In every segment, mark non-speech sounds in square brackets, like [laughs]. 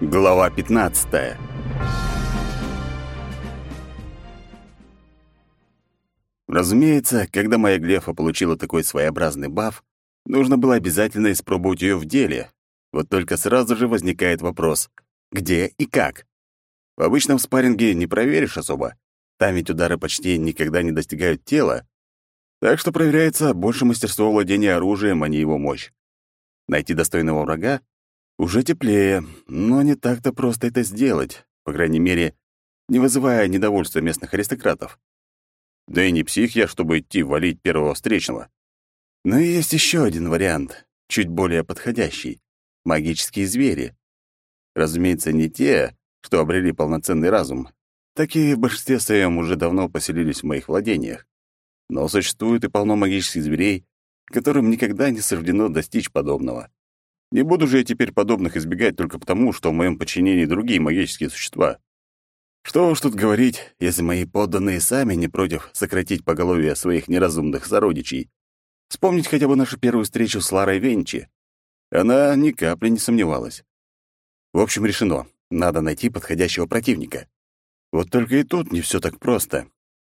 Глава 15. Разумеется, когда моя глефа получила такой своеобразный баф, нужно было обязательно испробовать ее в деле. Вот только сразу же возникает вопрос: где и как? В обычном спарринге не проверишь особо. Там ведь удары почти никогда не достигают тела. Так что проверяется больше мастерство владения оружием, а не его мощь. Найти достойного врага уже теплее, но не так-то просто это сделать, по крайней мере, не вызывая недовольства местных аристократов. Да и не псих я, чтобы идти валить первого встречного. Но есть еще один вариант, чуть более подходящий — магические звери. Разумеется, не те, что обрели полноценный разум. Такие в большинстве своем уже давно поселились в моих владениях. Но существует и полно магических зверей, которым никогда не суждено достичь подобного. Не буду же я теперь подобных избегать только потому, что в моем подчинении другие магические существа. Что уж тут говорить, если мои подданные сами не против сократить поголовье своих неразумных сородичей. Вспомнить хотя бы нашу первую встречу с Ларой Венчи. Она ни капли не сомневалась. В общем, решено. Надо найти подходящего противника. Вот только и тут не все так просто.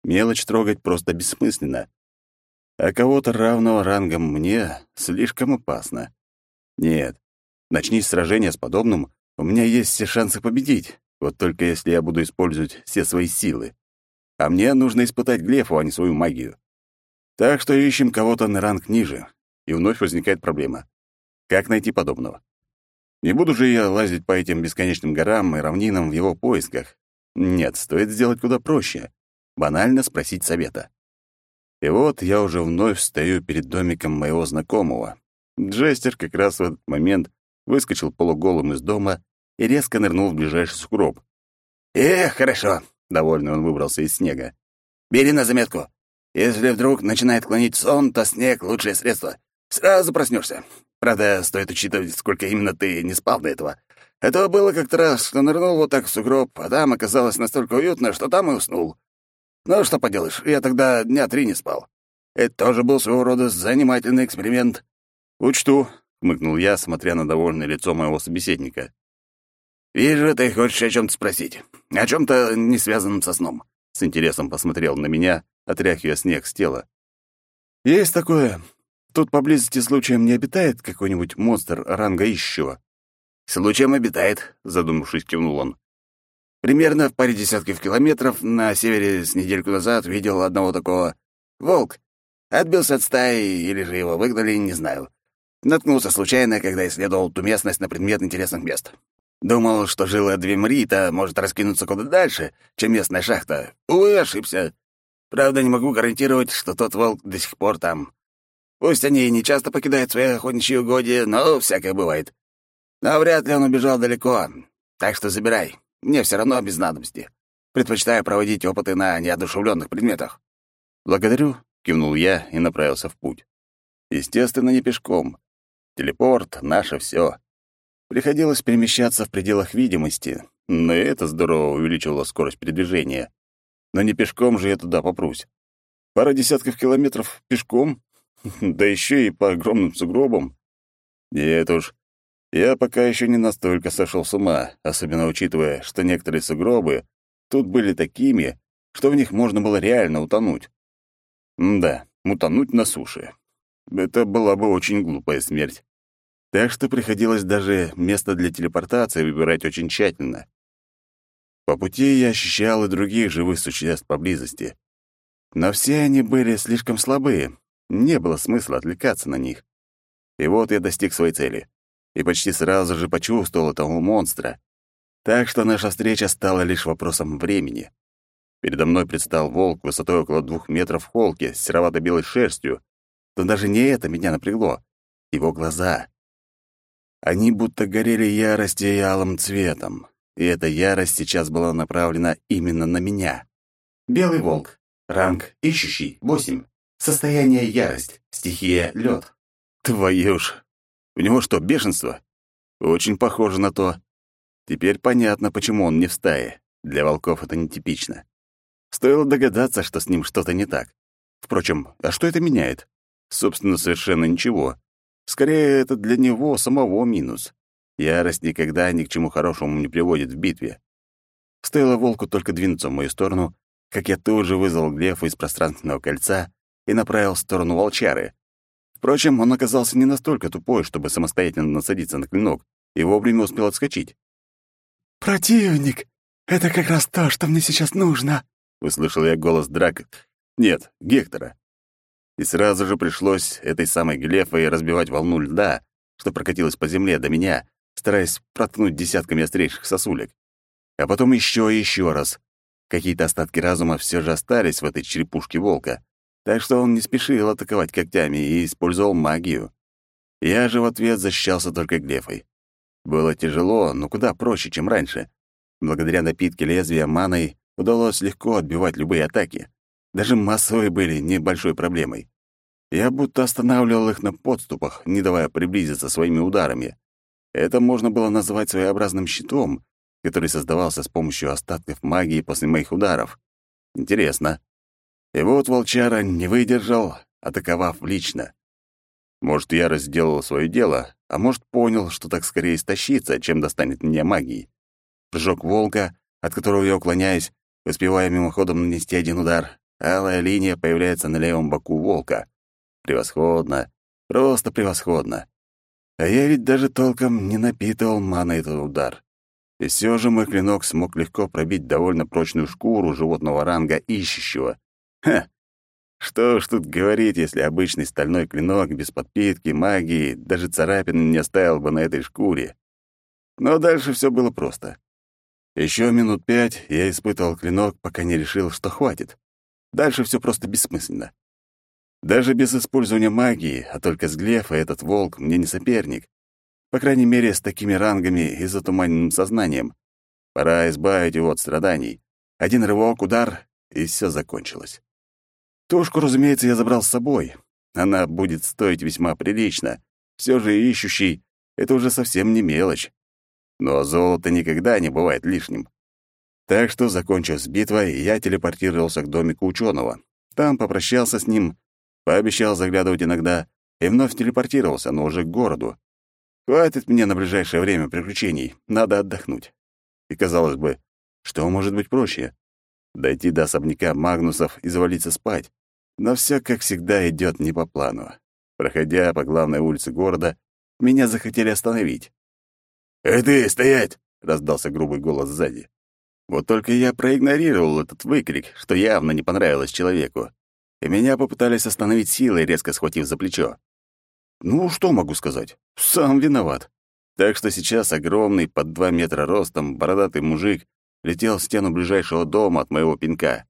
Мелочь трогать просто бессмысленно. А кого-то равного рангом мне слишком опасно. Нет, начни сражение с подобным, у меня есть все шансы победить. Вот только если я буду использовать все свои силы. А мне нужно испытать Глефу, а не свою магию. Так что ищем кого-то на ранг ниже. И вновь возникает проблема. Как найти подобного? Не буду же я лазить по этим бесконечным горам и равнинам в его поисках. Нет, стоит сделать куда проще. Банально спросить совета. И вот я уже вновь стою перед домиком моего знакомого, Джестер как раз в этот момент выскочил полуголым из дома и резко нырнул в ближайший сугроб. «Эх, хорошо!» — довольный он выбрался из снега. «Бери на заметку. Если вдруг начинает клонить сон, то снег — лучшее средство. Сразу проснешься. Правда, стоит учитывать, сколько именно ты не спал до этого. Это было как-то раз, что нырнул вот так в сугроб, а там оказалось настолько уютно, что там и уснул. Ну, что поделаешь, я тогда дня три не спал. Это тоже был своего рода занимательный эксперимент. «Учту», — хмыкнул я, смотря на довольное лицо моего собеседника. «Вижу, ты хочешь о чем-то спросить. О чем-то не связанном со сном». С интересом посмотрел на меня, отряхивая снег с тела. «Есть такое. Тут поблизости случаем не обитает какой-нибудь монстр ранга ищего?» «Случаем обитает», — задумавшись, кивнул он. «Примерно в паре десятков километров на севере с недельку назад видел одного такого. Волк. Отбился от стаи или же его выгнали, не знаю. Наткнулся случайно, когда исследовал ту местность на предмет интересных мест. Думал, что жила Двемрита может раскинуться куда дальше, чем местная шахта. Увы, ошибся. Правда, не могу гарантировать, что тот волк до сих пор там. Пусть они и не часто покидают свои охотничьи угодья, но всякое бывает. Но вряд ли он убежал далеко. Так что забирай. Мне все равно без надобности. Предпочитаю проводить опыты на неодушевленных предметах. Благодарю, кивнул я и направился в путь. Естественно, не пешком. Телепорт — наше все. Приходилось перемещаться в пределах видимости, но это здорово увеличивало скорость передвижения. Но не пешком же я туда попрусь. Пара десятков километров пешком, [laughs] да еще и по огромным сугробам. Нет уж, я пока еще не настолько сошел с ума, особенно учитывая, что некоторые сугробы тут были такими, что в них можно было реально утонуть. М да, утонуть на суше. Это была бы очень глупая смерть. Так что приходилось даже место для телепортации выбирать очень тщательно. По пути я ощущал и других живых существ поблизости. Но все они были слишком слабые, не было смысла отвлекаться на них. И вот я достиг своей цели. И почти сразу же почувствовал этого монстра. Так что наша встреча стала лишь вопросом времени. Передо мной предстал волк высотой около двух метров в холке с серовато-белой шерстью, но даже не это меня напрягло. Его глаза. Они будто горели яростью и алым цветом. И эта ярость сейчас была направлена именно на меня. Белый волк. Ранг ищущий. 8. Состояние ярость. Стихия лед. Твою ж. У него что, бешенство? Очень похоже на то. Теперь понятно, почему он не в стае. Для волков это нетипично. Стоило догадаться, что с ним что-то не так. Впрочем, а что это меняет? Собственно, совершенно ничего. Скорее, это для него самого минус. Ярость никогда ни к чему хорошему не приводит в битве. Стоило волку только двинуться в мою сторону, как я тут же вызвал Глефа из пространственного кольца и направил в сторону волчары. Впрочем, он оказался не настолько тупой, чтобы самостоятельно насадиться на клинок, и вовремя успел отскочить. «Противник! Это как раз то, что мне сейчас нужно!» — услышал я голос Драка. Нет, Гектора. И сразу же пришлось этой самой Глефой разбивать волну льда, что прокатилась по земле до меня, стараясь проткнуть десятками острейших сосулек. А потом еще и еще раз. Какие-то остатки разума все же остались в этой черепушке волка, так что он не спешил атаковать когтями и использовал магию. Я же в ответ защищался только глефой. Было тяжело, но куда проще, чем раньше. Благодаря напитке лезвия маной удалось легко отбивать любые атаки. Даже массовые были небольшой проблемой. Я будто останавливал их на подступах, не давая приблизиться своими ударами. Это можно было назвать своеобразным щитом, который создавался с помощью остатков магии после моих ударов. Интересно. И вот волчара не выдержал, атаковав лично. Может, я сделал свое дело, а может, понял, что так скорее истощится, чем достанет меня магией. Прыжок волка, от которого я уклоняюсь, успевая мимоходом нанести один удар. Алая линия появляется на левом боку волка. Превосходно. Просто превосходно. А я ведь даже толком не напитывал маной этот удар. И все же мой клинок смог легко пробить довольно прочную шкуру животного ранга ищущего. Ха! Что ж тут говорить, если обычный стальной клинок без подпитки, магии, даже царапины не оставил бы на этой шкуре. Но дальше все было просто. Еще минут пять я испытывал клинок, пока не решил, что хватит. Дальше все просто бессмысленно. Даже без использования магии, а только с глефа этот волк мне не соперник. По крайней мере, с такими рангами и затуманенным сознанием. Пора избавить его от страданий. Один рывок, удар, и все закончилось. Тушку, разумеется, я забрал с собой. Она будет стоить весьма прилично. Все же ищущий — это уже совсем не мелочь. Но золото никогда не бывает лишним. Так что, закончив с битвой, я телепортировался к домику ученого. Там попрощался с ним Пообещал заглядывать иногда и вновь телепортировался, но уже к городу. Хватит мне на ближайшее время приключений, надо отдохнуть. И, казалось бы, что может быть проще? Дойти до особняка Магнусов и завалиться спать. Но все, как всегда, идет не по плану. Проходя по главной улице города, меня захотели остановить. «Эй ты, стоять!» — раздался грубый голос сзади. Вот только я проигнорировал этот выкрик, что явно не понравилось человеку и меня попытались остановить силой, резко схватив за плечо. Ну, что могу сказать? Сам виноват. Так что сейчас огромный, под два метра ростом, бородатый мужик летел в стену ближайшего дома от моего пинка.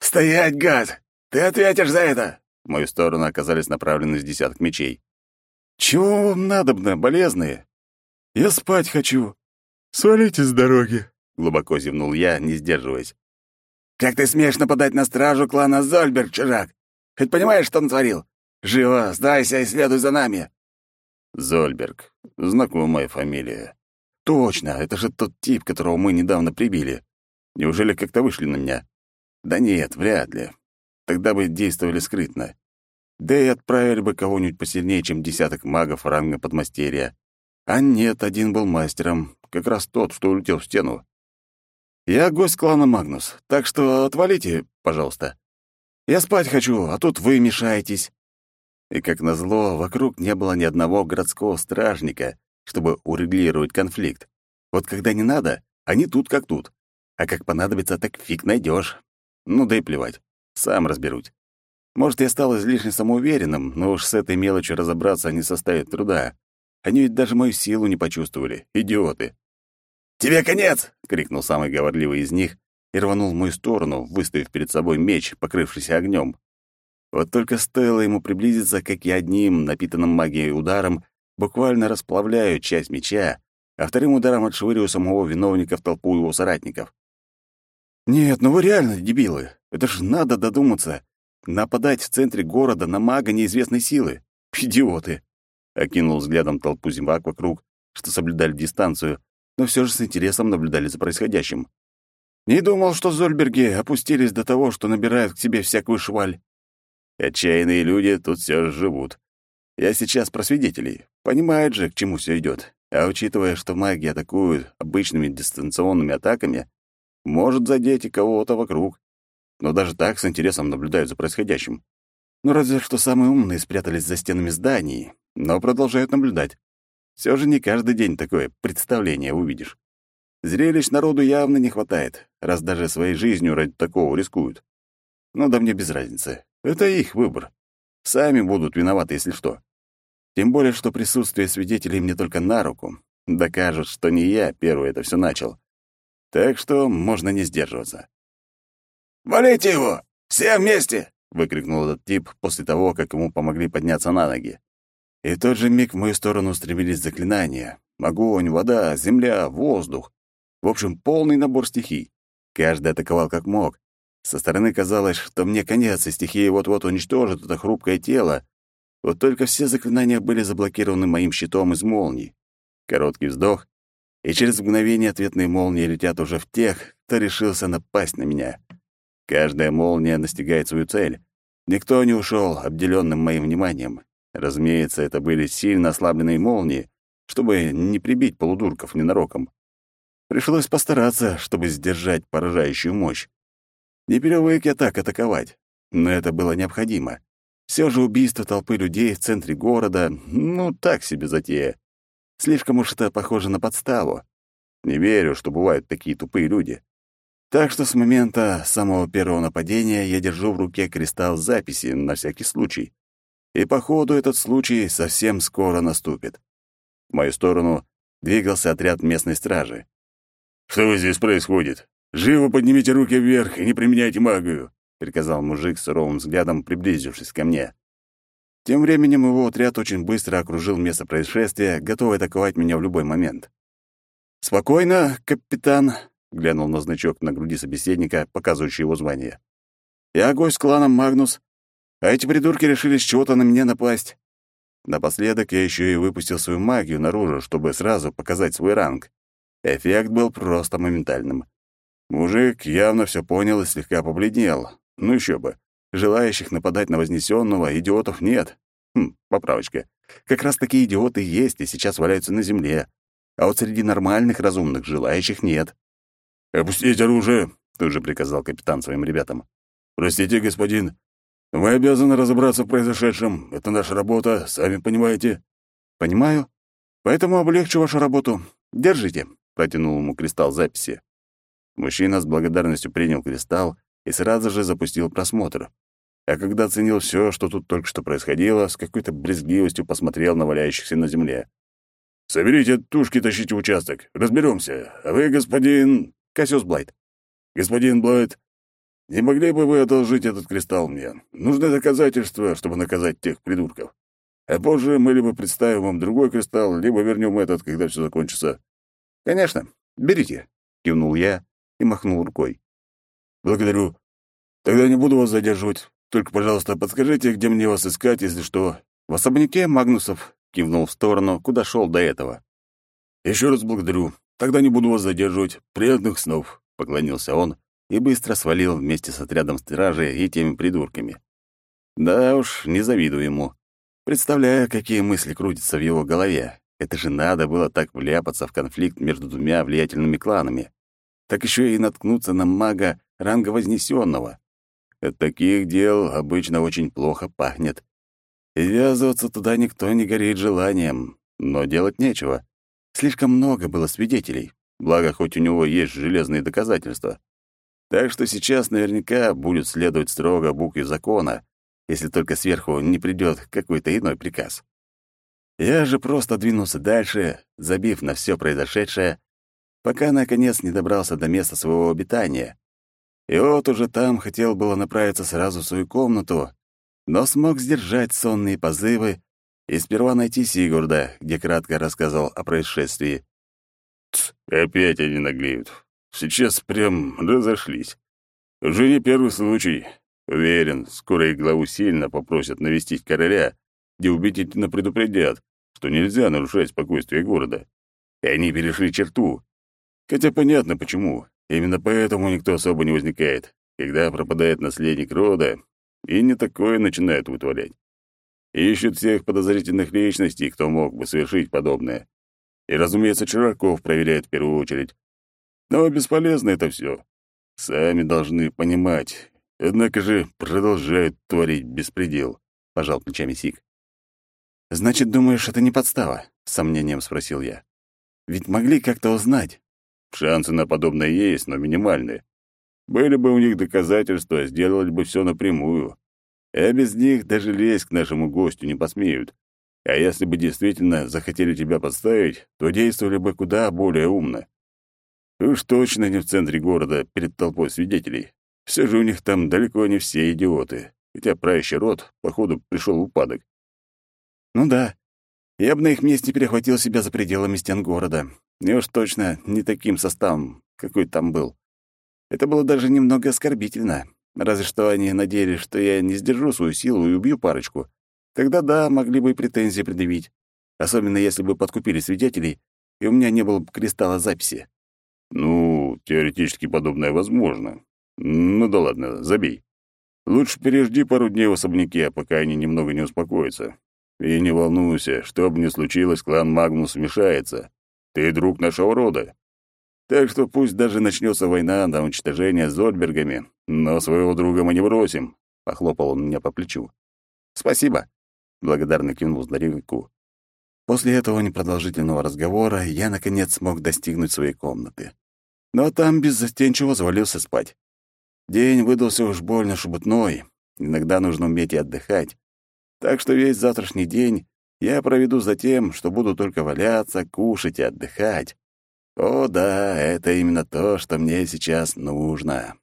«Стоять, гад! Ты ответишь за это!» В мою сторону оказались направлены с десяток мечей. «Чего вам надобно, болезные? Я спать хочу. Свалите с дороги!» Глубоко зевнул я, не сдерживаясь. Как ты смеешь нападать на стражу клана Зольберг, чужак? Хоть понимаешь, что натворил? Живо, сдайся и следуй за нами!» Зольберг. Знакомая фамилия. Точно, это же тот тип, которого мы недавно прибили. Неужели как-то вышли на меня? Да нет, вряд ли. Тогда бы действовали скрытно. Да и отправили бы кого-нибудь посильнее, чем десяток магов ранга подмастерья. А нет, один был мастером, как раз тот, что улетел в стену. Я гость клана Магнус, так что отвалите, пожалуйста. Я спать хочу, а тут вы мешаетесь». И, как назло, вокруг не было ни одного городского стражника, чтобы урегулировать конфликт. Вот когда не надо, они тут как тут. А как понадобится, так фиг найдешь. Ну да и плевать. Сам разберусь. Может, я стал излишне самоуверенным, но уж с этой мелочью разобраться не составит труда. Они ведь даже мою силу не почувствовали. Идиоты. «Тебе конец!» — крикнул самый говорливый из них и рванул в мою сторону, выставив перед собой меч, покрывшийся огнем. Вот только стоило ему приблизиться, как я одним, напитанным магией ударом, буквально расплавляю часть меча, а вторым ударом отшвыриваю самого виновника в толпу его соратников. «Нет, ну вы реально дебилы. Это ж надо додуматься. Нападать в центре города на мага неизвестной силы. Идиоты!» Окинул взглядом толпу зимак вокруг, что соблюдали дистанцию, но все же с интересом наблюдали за происходящим. Не думал, что Зольберги опустились до того, что набирают к себе всякую шваль. Отчаянные люди тут все же живут. Я сейчас про свидетелей. Понимают же, к чему все идет. А учитывая, что маги атакуют обычными дистанционными атаками, может задеть и кого-то вокруг. Но даже так с интересом наблюдают за происходящим. Ну, разве что самые умные спрятались за стенами зданий, но продолжают наблюдать. Все же не каждый день такое представление увидишь. Зрелищ народу явно не хватает, раз даже своей жизнью ради такого рискуют. Ну да мне без разницы. Это их выбор. Сами будут виноваты, если что. Тем более, что присутствие свидетелей мне только на руку. Докажут, что не я первый это все начал. Так что можно не сдерживаться. «Валите его! Все вместе!» — выкрикнул этот тип после того, как ему помогли подняться на ноги. И в тот же миг в мою сторону устремились заклинания. Огонь, вода, земля, воздух. В общем, полный набор стихий. Каждый атаковал как мог. Со стороны казалось, что мне конец, и стихия вот-вот уничтожит это хрупкое тело. Вот только все заклинания были заблокированы моим щитом из молний. Короткий вздох, и через мгновение ответные молнии летят уже в тех, кто решился напасть на меня. Каждая молния настигает свою цель. Никто не ушел, обделенным моим вниманием. Разумеется, это были сильно ослабленные молнии, чтобы не прибить полудурков ненароком. Пришлось постараться, чтобы сдержать поражающую мощь. Не привык я так атаковать, но это было необходимо. Все же убийство толпы людей в центре города, ну, так себе затея. Слишком уж это похоже на подставу. Не верю, что бывают такие тупые люди. Так что с момента самого первого нападения я держу в руке кристалл записи на всякий случай. И, походу, этот случай совсем скоро наступит. В мою сторону двигался отряд местной стражи. «Что здесь происходит? Живо поднимите руки вверх и не применяйте магию!» — приказал мужик с суровым взглядом, приблизившись ко мне. Тем временем его отряд очень быстро окружил место происшествия, готовый атаковать меня в любой момент. «Спокойно, капитан», — глянул на значок на груди собеседника, показывающий его звание. «Я гость клана Магнус, а эти придурки решили с чего-то на меня напасть». Напоследок я еще и выпустил свою магию наружу, чтобы сразу показать свой ранг. Эффект был просто моментальным. Мужик явно все понял и слегка побледнел. Ну еще бы. Желающих нападать на вознесенного идиотов нет. Хм, поправочка. Как раз такие идиоты есть и сейчас валяются на земле. А вот среди нормальных разумных желающих нет. «Опустить оружие!» — тут же приказал капитан своим ребятам. «Простите, господин, мы обязаны разобраться в произошедшем. Это наша работа, сами понимаете». «Понимаю. Поэтому облегчу вашу работу. Держите протянул ему кристалл записи. Мужчина с благодарностью принял кристалл и сразу же запустил просмотр. А когда оценил все, что тут только что происходило, с какой-то брезгливостью посмотрел на валяющихся на земле. «Соберите тушки, тащите в участок. Разберемся. А вы, господин...» «Кассиус Блайт». «Господин Блайт, не могли бы вы одолжить этот кристалл мне? Нужны доказательства, чтобы наказать тех придурков. А позже мы либо представим вам другой кристалл, либо вернем этот, когда все закончится. «Конечно, берите», — кивнул я и махнул рукой. «Благодарю. Тогда не буду вас задерживать. Только, пожалуйста, подскажите, где мне вас искать, если что». «В особняке Магнусов», — кивнул в сторону, куда шел до этого. «Еще раз благодарю. Тогда не буду вас задерживать. Приятных снов», — поклонился он и быстро свалил вместе с отрядом стражи и теми придурками. Да уж, не завидую ему. Представляю, какие мысли крутятся в его голове. Это же надо было так вляпаться в конфликт между двумя влиятельными кланами. Так еще и наткнуться на мага ранга Вознесенного. От таких дел обычно очень плохо пахнет. И ввязываться туда никто не горит желанием, но делать нечего. Слишком много было свидетелей, благо хоть у него есть железные доказательства. Так что сейчас наверняка будет следовать строго букве закона, если только сверху не придет какой-то иной приказ. Я же просто двинулся дальше, забив на все произошедшее, пока, наконец, не добрался до места своего обитания. И вот уже там хотел было направиться сразу в свою комнату, но смог сдержать сонные позывы и сперва найти Сигурда, где кратко рассказал о происшествии. Тс, опять они наглеют. Сейчас прям разошлись. Уже не первый случай. Уверен, скоро их главу сильно попросят навестить короля, где убедительно предупредят, что нельзя нарушать спокойствие города. И они перешли черту. Хотя понятно почему. Именно поэтому никто особо не возникает, когда пропадает наследник рода, и не такое начинают вытворять. ищут всех подозрительных личностей, кто мог бы совершить подобное. И, разумеется, чужаков проверяют в первую очередь. Но бесполезно это все. Сами должны понимать. Однако же продолжают творить беспредел, — пожал плечами Сик. «Значит, думаешь, это не подстава?» — с сомнением спросил я. «Ведь могли как-то узнать». Шансы на подобное есть, но минимальные. Были бы у них доказательства, сделали бы все напрямую. А без них даже лезть к нашему гостю не посмеют. А если бы действительно захотели тебя подставить, то действовали бы куда более умно. Уж точно не в центре города, перед толпой свидетелей. Все же у них там далеко не все идиоты, хотя правящий род, походу, пришел в упадок. «Ну да, я бы на их месте перехватил себя за пределами стен города. И уж точно не таким составом, какой там был. Это было даже немного оскорбительно. Разве что они надеялись, что я не сдержу свою силу и убью парочку. Тогда да, могли бы и претензии предъявить. Особенно если бы подкупили свидетелей, и у меня не было бы кристалла записи. Ну, теоретически подобное возможно. Ну да ладно, забей. Лучше пережди пару дней в особняке, пока они немного не успокоятся. И не волнуйся, что бы ни случилось, клан Магнус вмешается. Ты друг нашего рода. Так что пусть даже начнется война на уничтожение с Зольбергами, но своего друга мы не бросим», — похлопал он меня по плечу. «Спасибо», — благодарно кивнул здоровяку. После этого непродолжительного разговора я, наконец, смог достигнуть своей комнаты. Но там беззастенчиво завалился спать. День выдался уж больно шебутной, иногда нужно уметь и отдыхать. Так что весь завтрашний день я проведу за тем, что буду только валяться, кушать и отдыхать. О да, это именно то, что мне сейчас нужно.